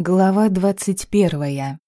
Глава двадцать первая.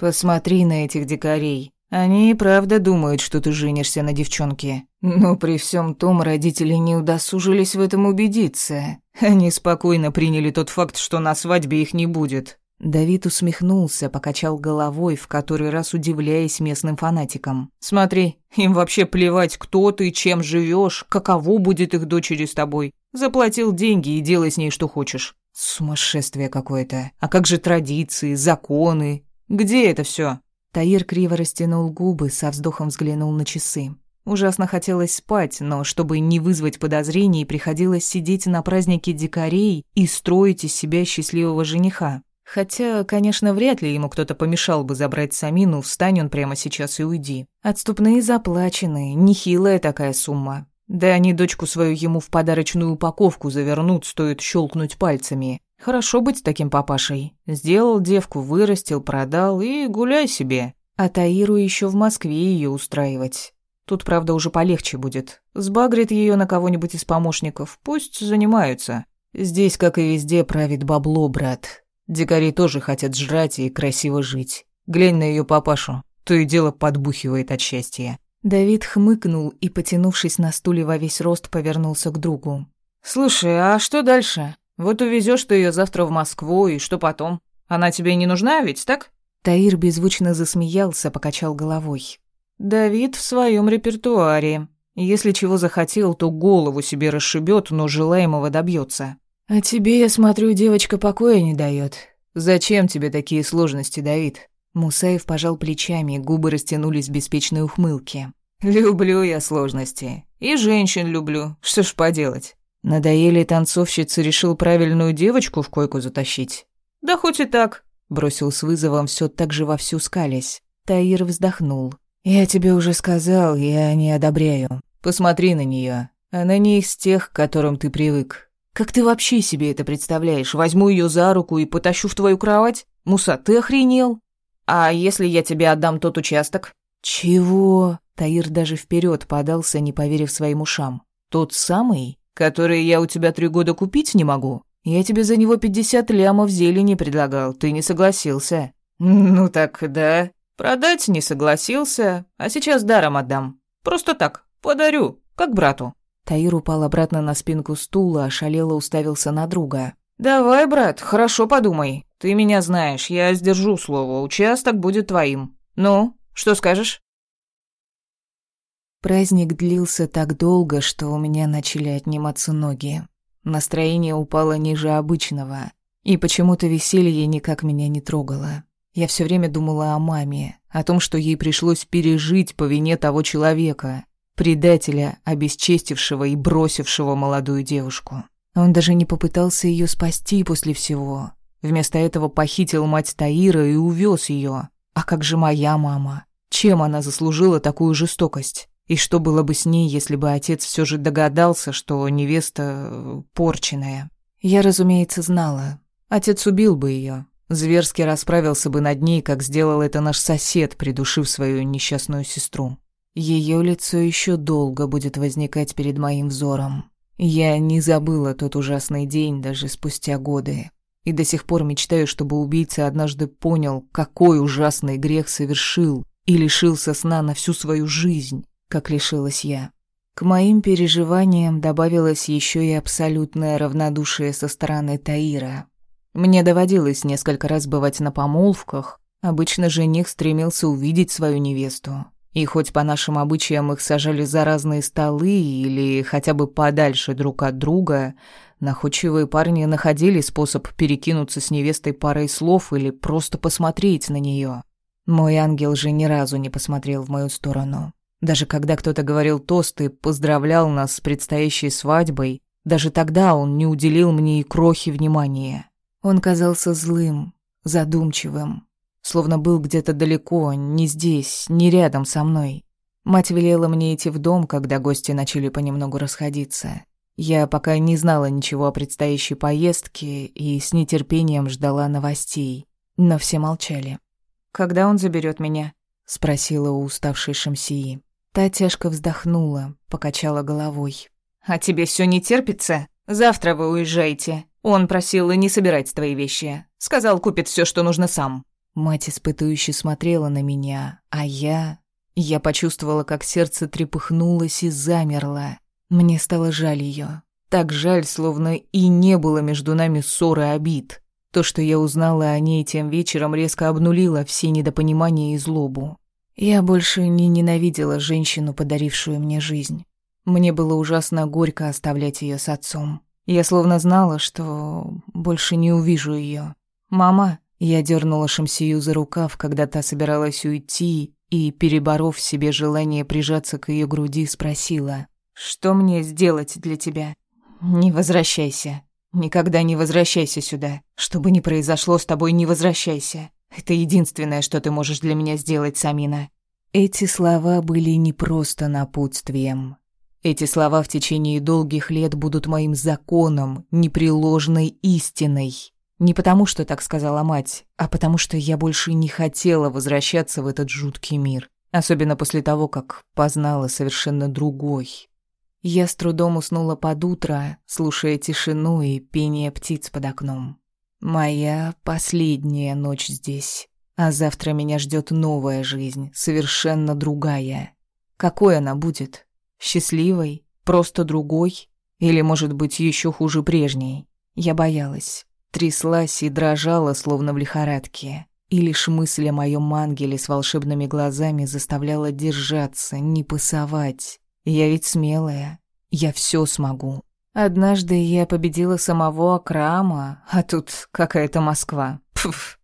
«Посмотри на этих дикарей. Они и правда думают, что ты женишься на девчонке. Но при всем том родители не удосужились в этом убедиться. Они спокойно приняли тот факт, что на свадьбе их не будет». Давид усмехнулся, покачал головой, в который раз удивляясь местным фанатикам. «Смотри, им вообще плевать, кто ты, чем живешь, каково будет их дочери с тобой. Заплатил деньги и делай с ней что хочешь. Сумасшествие какое-то. А как же традиции, законы? Где это все? Таир криво растянул губы, со вздохом взглянул на часы. Ужасно хотелось спать, но чтобы не вызвать подозрений, приходилось сидеть на празднике дикарей и строить из себя счастливого жениха. Хотя, конечно, вряд ли ему кто-то помешал бы забрать Самину, встань он прямо сейчас и уйди. Отступные заплачены, нехилая такая сумма. Да они дочку свою ему в подарочную упаковку завернут, стоит щелкнуть пальцами. Хорошо быть таким папашей. Сделал девку, вырастил, продал и гуляй себе. А Таиру еще в Москве ее устраивать. Тут, правда, уже полегче будет. Сбагрит ее на кого-нибудь из помощников, пусть занимаются. Здесь, как и везде, правит бабло, брат. Дикари тоже хотят жрать и красиво жить. Глянь на ее папашу, то и дело подбухивает от счастья. Давид хмыкнул и, потянувшись на стуле во весь рост, повернулся к другу. «Слушай, а что дальше? Вот увезешь ты ее завтра в Москву, и что потом? Она тебе не нужна ведь, так?» Таир беззвучно засмеялся, покачал головой. «Давид в своем репертуаре. Если чего захотел, то голову себе расшибет, но желаемого добьется. А тебе, я смотрю, девочка покоя не дает. Зачем тебе такие сложности, Давид?» Мусаев пожал плечами, губы растянулись в беспечной ухмылке. «Люблю я сложности. И женщин люблю. Что ж поделать? Надоели танцовщице, решил правильную девочку в койку затащить? Да хоть и так», — бросил с вызовом все так же вовсю скались. Таир вздохнул. «Я тебе уже сказал, я не одобряю. Посмотри на нее. Она не из тех, к которым ты привык. Как ты вообще себе это представляешь? Возьму ее за руку и потащу в твою кровать? Муса, ты охренел? «А если я тебе отдам тот участок?» «Чего?» Таир даже вперед подался, не поверив своим ушам. «Тот самый, который я у тебя три года купить не могу? Я тебе за него пятьдесят лямов зелени предлагал, ты не согласился». «Ну так, да. Продать не согласился, а сейчас даром отдам. Просто так, подарю, как брату». Таир упал обратно на спинку стула, ошалело уставился на друга. «Давай, брат, хорошо подумай. Ты меня знаешь, я сдержу слово, участок будет твоим. Ну, что скажешь?» Праздник длился так долго, что у меня начали отниматься ноги. Настроение упало ниже обычного, и почему-то веселье никак меня не трогало. Я все время думала о маме, о том, что ей пришлось пережить по вине того человека, предателя, обесчестившего и бросившего молодую девушку. Он даже не попытался ее спасти после всего, Вместо этого похитил мать Таира и увез ее. А как же моя мама? Чем она заслужила такую жестокость? И что было бы с ней, если бы отец все же догадался, что невеста э, порченная? Я, разумеется, знала. Отец убил бы ее, Зверски расправился бы над ней, как сделал это наш сосед, придушив свою несчастную сестру. Ее лицо еще долго будет возникать перед моим взором. Я не забыла тот ужасный день даже спустя годы. И до сих пор мечтаю, чтобы убийца однажды понял, какой ужасный грех совершил и лишился сна на всю свою жизнь, как лишилась я. К моим переживаниям добавилось еще и абсолютное равнодушие со стороны Таира. Мне доводилось несколько раз бывать на помолвках. Обычно жених стремился увидеть свою невесту. И хоть по нашим обычаям их сажали за разные столы или хотя бы подальше друг от друга, Находчивые парни находили способ перекинуться с невестой парой слов или просто посмотреть на нее. Мой ангел же ни разу не посмотрел в мою сторону. Даже когда кто-то говорил тост и поздравлял нас с предстоящей свадьбой, даже тогда он не уделил мне и крохи внимания. Он казался злым, задумчивым, словно был где-то далеко, не здесь, не рядом со мной. Мать велела мне идти в дом, когда гости начали понемногу расходиться. Я пока не знала ничего о предстоящей поездке и с нетерпением ждала новостей, но все молчали. «Когда он заберет меня?» — спросила у уставшей Шамсии. Та тяжко вздохнула, покачала головой. «А тебе все не терпится? Завтра вы уезжаете. Он просил не собирать твои вещи. Сказал, купит все, что нужно сам». Мать испытующе смотрела на меня, а я... Я почувствовала, как сердце трепыхнулось и замерло. Мне стало жаль ее. Так жаль, словно и не было между нами ссоры обид. То, что я узнала о ней тем вечером, резко обнулило все недопонимания и злобу. Я больше не ненавидела женщину, подарившую мне жизнь. Мне было ужасно горько оставлять ее с отцом. Я словно знала, что больше не увижу ее. «Мама!» Я дернула Шамсию за рукав, когда та собиралась уйти, и, переборов в себе желание прижаться к ее груди, спросила. «Что мне сделать для тебя?» «Не возвращайся. Никогда не возвращайся сюда. Что бы ни произошло с тобой, не возвращайся. Это единственное, что ты можешь для меня сделать, Самина». Эти слова были не просто напутствием. Эти слова в течение долгих лет будут моим законом, непреложной истиной. Не потому, что так сказала мать, а потому, что я больше не хотела возвращаться в этот жуткий мир. Особенно после того, как познала совершенно другой. Я с трудом уснула под утро, слушая тишину и пение птиц под окном. Моя последняя ночь здесь. А завтра меня ждет новая жизнь, совершенно другая. Какой она будет? Счастливой? Просто другой? Или, может быть, еще хуже прежней? Я боялась. Тряслась и дрожала, словно в лихорадке. И лишь мысль о моем ангеле с волшебными глазами заставляла держаться, не пасовать. Я ведь смелая. Я все смогу. Однажды я победила самого Акрама, а тут какая-то Москва. Пф.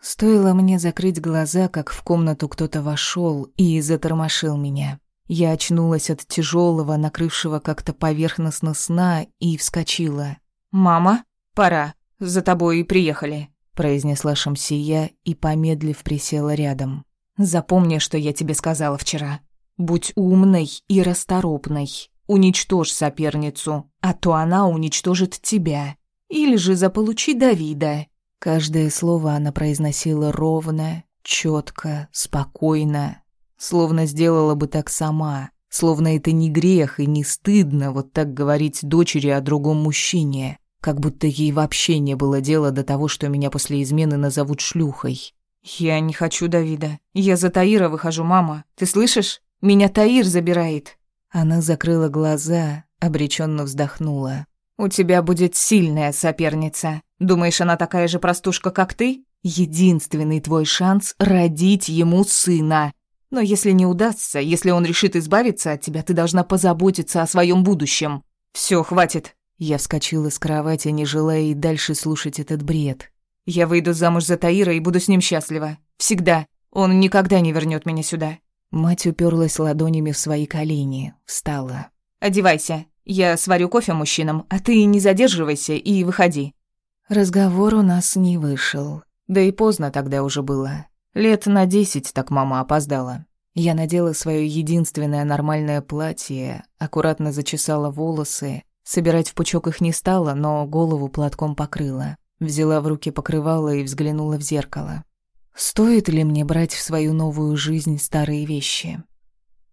Стоило мне закрыть глаза, как в комнату кто-то вошел и затормошил меня. Я очнулась от тяжелого, накрывшего как-то поверхностно сна и вскочила. «Мама, пора, за тобой и приехали», — произнесла Шамсия и, помедлив, присела рядом. «Запомни, что я тебе сказала вчера. Будь умной и расторопной. Уничтожь соперницу, а то она уничтожит тебя. Или же заполучи Давида». Каждое слово она произносила ровно, четко, спокойно, Словно сделала бы так сама. Словно это не грех и не стыдно вот так говорить дочери о другом мужчине. Как будто ей вообще не было дела до того, что меня после измены назовут шлюхой. «Я не хочу Давида. Я за Таира выхожу, мама. Ты слышишь? Меня Таир забирает». Она закрыла глаза, обреченно вздохнула. «У тебя будет сильная соперница. Думаешь, она такая же простушка, как ты? Единственный твой шанс — родить ему сына. Но если не удастся, если он решит избавиться от тебя, ты должна позаботиться о своем будущем. Все, хватит. Я вскочила с кровати, не желая и дальше слушать этот бред. Я выйду замуж за Таира и буду с ним счастлива. Всегда. Он никогда не вернет меня сюда. Мать уперлась ладонями в свои колени, встала. «Одевайся. Я сварю кофе мужчинам, а ты не задерживайся и выходи». Разговор у нас не вышел. Да и поздно тогда уже было. Лет на десять так мама опоздала. Я надела свое единственное нормальное платье, аккуратно зачесала волосы, собирать в пучок их не стала, но голову платком покрыла. Взяла в руки покрывало и взглянула в зеркало. Стоит ли мне брать в свою новую жизнь старые вещи?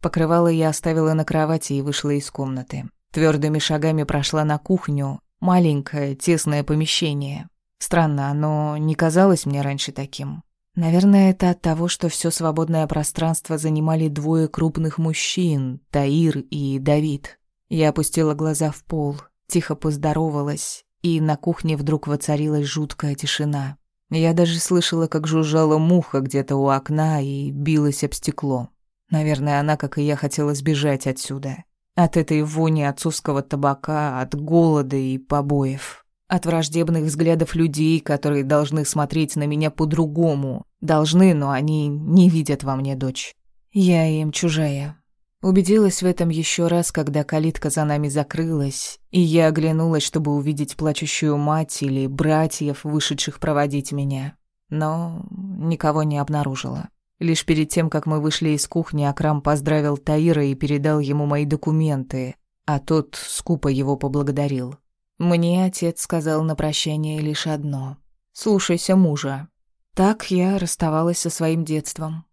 Покрывало я оставила на кровати и вышла из комнаты. Твердыми шагами прошла на кухню, маленькое, тесное помещение. Странно, оно не казалось мне раньше таким. Наверное, это от того, что все свободное пространство занимали двое крупных мужчин, Таир и Давид. Я опустила глаза в пол, тихо поздоровалась, и на кухне вдруг воцарилась жуткая тишина. Я даже слышала, как жужжала муха где-то у окна и билась об стекло. Наверное, она, как и я, хотела сбежать отсюда. От этой вони отцовского табака, от голода и побоев. От враждебных взглядов людей, которые должны смотреть на меня по-другому. Должны, но они не видят во мне дочь. Я им чужая. Убедилась в этом еще раз, когда калитка за нами закрылась, и я оглянулась, чтобы увидеть плачущую мать или братьев, вышедших проводить меня. Но никого не обнаружила. Лишь перед тем, как мы вышли из кухни, Акрам поздравил Таира и передал ему мои документы, а тот скупо его поблагодарил. Мне отец сказал на прощание лишь одно. «Слушайся мужа». Так я расставалась со своим детством.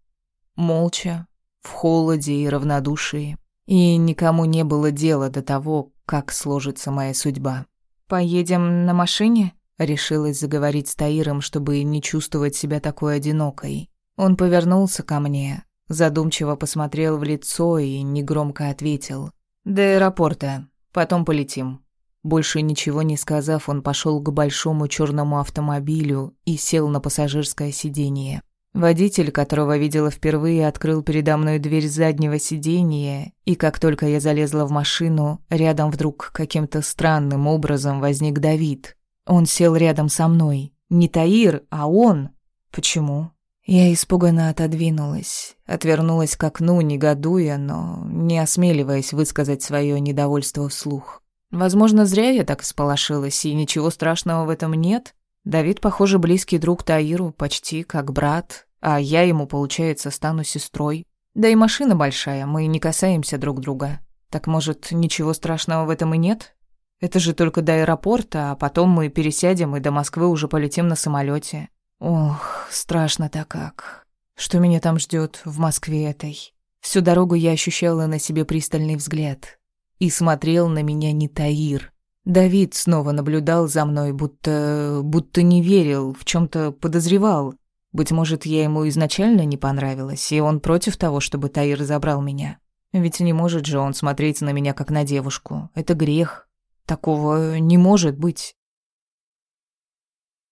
Молча, в холоде и равнодушии. И никому не было дела до того, как сложится моя судьба. поедем на машине?» Решилась заговорить с Таиром, чтобы не чувствовать себя такой одинокой. Он повернулся ко мне, задумчиво посмотрел в лицо и негромко ответил. «До аэропорта. Потом полетим». Больше ничего не сказав, он пошел к большому черному автомобилю и сел на пассажирское сиденье. Водитель, которого видела впервые, открыл передо мной дверь заднего сиденья, и как только я залезла в машину, рядом вдруг каким-то странным образом возник Давид. Он сел рядом со мной. Не Таир, а он. Почему? Я испуганно отодвинулась, отвернулась к окну, негодуя, но не осмеливаясь высказать свое недовольство вслух. Возможно, зря я так сполошилась, и ничего страшного в этом нет. Давид, похоже, близкий друг Таиру, почти как брат, а я ему, получается, стану сестрой. Да и машина большая, мы не касаемся друг друга. Так, может, ничего страшного в этом и нет? Это же только до аэропорта, а потом мы пересядем и до Москвы уже полетим на самолете. Ох, страшно-то как. Что меня там ждет в Москве этой? Всю дорогу я ощущала на себе пристальный взгляд. И смотрел на меня не Таир. Давид снова наблюдал за мной, будто... будто не верил, в чем то подозревал. Быть может, я ему изначально не понравилась, и он против того, чтобы Таир забрал меня. Ведь не может же он смотреть на меня как на девушку. Это грех. Такого не может быть.